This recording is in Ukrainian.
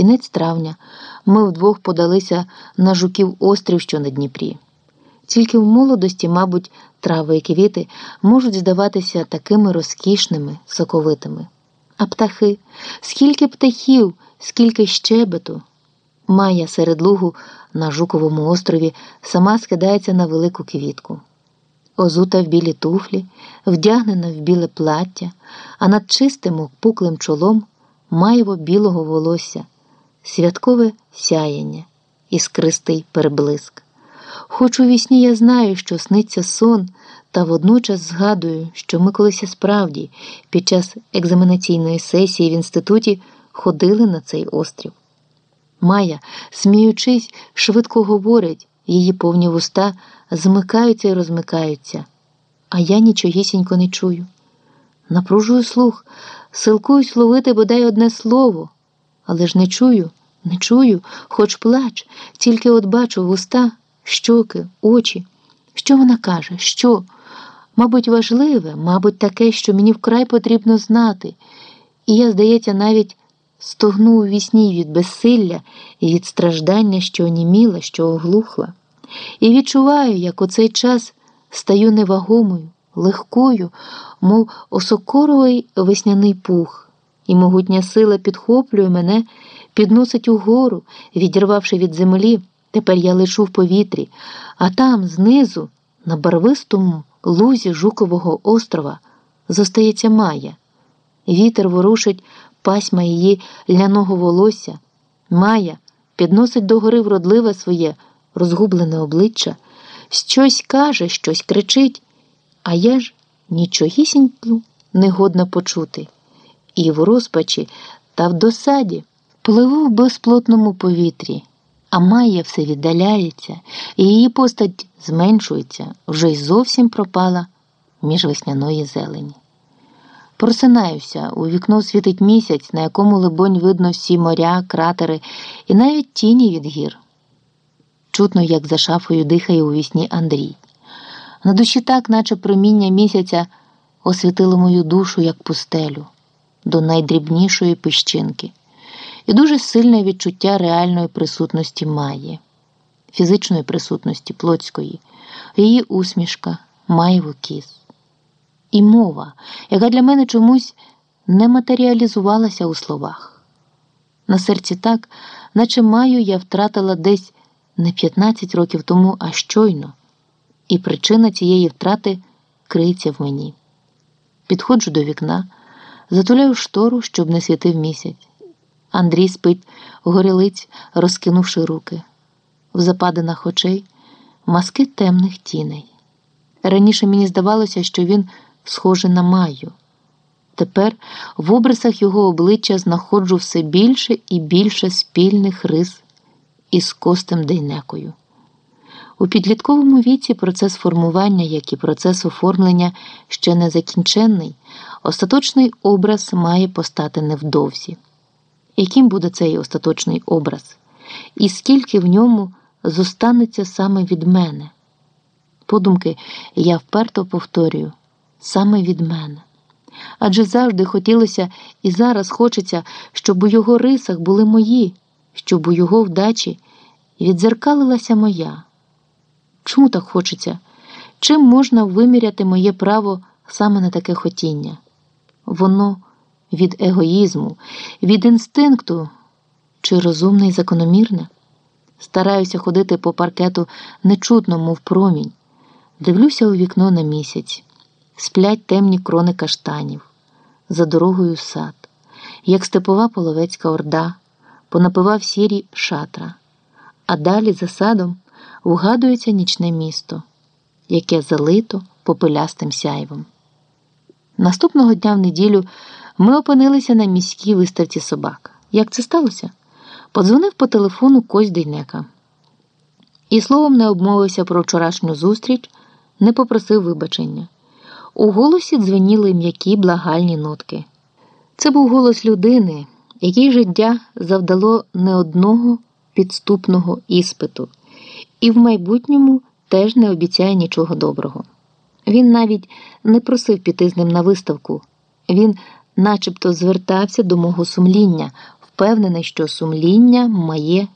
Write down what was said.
Кінець травня ми вдвох подалися на жуків острів, що на Дніпрі. Тільки в молодості, мабуть, трави і квіти можуть здаватися такими розкішними, соковитими. А птахи, скільки птахів, скільки щебету. Майя серед лугу на Жуковому острові сама скидається на велику квітку. Озута в білі туфлі, вдягнена в біле плаття, а над чистим опуклим чолом маєво білого волосся, святкове сяєння, іскристий переблиск. Хоч у вісні я знаю, що сниться сон, та водночас згадую, що ми колись справді під час екзаменаційної сесії в інституті ходили на цей острів. Майя, сміючись, швидко говорить, її повні вуста змикаються і розмикаються, а я нічогісінько не чую. Напружую слух, силкуюсь ловити бодай одне слово, але ж не чую, не чую, хоч плач, тільки от бачу вуста, щоки, очі. Що вона каже? Що? Мабуть, важливе, мабуть, таке, що мені вкрай потрібно знати, і я, здається, навіть стогну у вісні від безсилля і від страждання, що оніміла, що оглухла, і відчуваю, як у цей час стаю невагомою, легкою, мов осокоровий весняний пух, і могутня сила підхоплює мене, підносить угору, відірвавши від землі. Тепер я лечу в повітрі, а там, знизу, на барвистому лузі Жукового острова, зостається Майя. Вітер ворушить пасьма її ляного волосся. Майя підносить догори вродливе своє розгублене обличчя, щось каже, щось кричить, а я ж нічогісіньку не годна почути. І в розпачі та в досаді пливу в безплотному повітрі. А Майя все віддаляється, і її постать зменшується, вже й зовсім пропала між весняної зелені. Просинаюся, у вікно світить місяць, на якому, либонь, видно всі моря, кратери і навіть тіні від гір. Чутно, як за шафою дихає у вісні Андрій. На душі так, наче проміння місяця, освітило мою душу, як пустелю, до найдрібнішої пищинки і дуже сильне відчуття реальної присутності Майї, фізичної присутності плотської, її усмішка, Маєво кіс. І мова, яка для мене чомусь не матеріалізувалася у словах. На серці так, наче маю я втратила десь не 15 років тому, а щойно, і причина цієї втрати криється в мені. Підходжу до вікна, затуляю штору, щоб не світив місяць. Андрій спить горілиць, розкинувши руки, в западинах очей маски темних тіней. Раніше мені здавалося, що він схожий на Маю. Тепер в обрисах його обличчя знаходжу все більше і більше спільних рис із Костем Дейнекою. У підлітковому віці процес формування, як і процес оформлення ще не закінченний, остаточний образ має постати невдовзі яким буде цей остаточний образ, і скільки в ньому зостанеться саме від мене. Подумки, я вперто повторюю, саме від мене. Адже завжди хотілося і зараз хочеться, щоб у його рисах були мої, щоб у його вдачі відзеркалилася моя. Чому так хочеться? Чим можна виміряти моє право саме на таке хотіння? Воно від егоїзму, від інстинкту чи розумне і закономірне. Стараюся ходити по паркету нечутно, мов промінь. Дивлюся у вікно на місяць, сплять темні крони каштанів, за дорогою сад, як степова половецька орда, понапивав сірі шатра, а далі за садом вгадується нічне місто, яке залито попелястим сяйвом. Наступного дня в неділю. Ми опинилися на міській виставці собак. Як це сталося? Подзвонив по телефону Кость Дейнека. І словом не обмовився про вчорашню зустріч, не попросив вибачення. У голосі дзвеніли м'які благальні нотки. Це був голос людини, якій життя завдало не одного підступного іспиту, і в майбутньому теж не обіцяє нічого доброго. Він навіть не просив піти з ним на виставку. Він начебто звертався до мого сумління. впевнений, що сумління має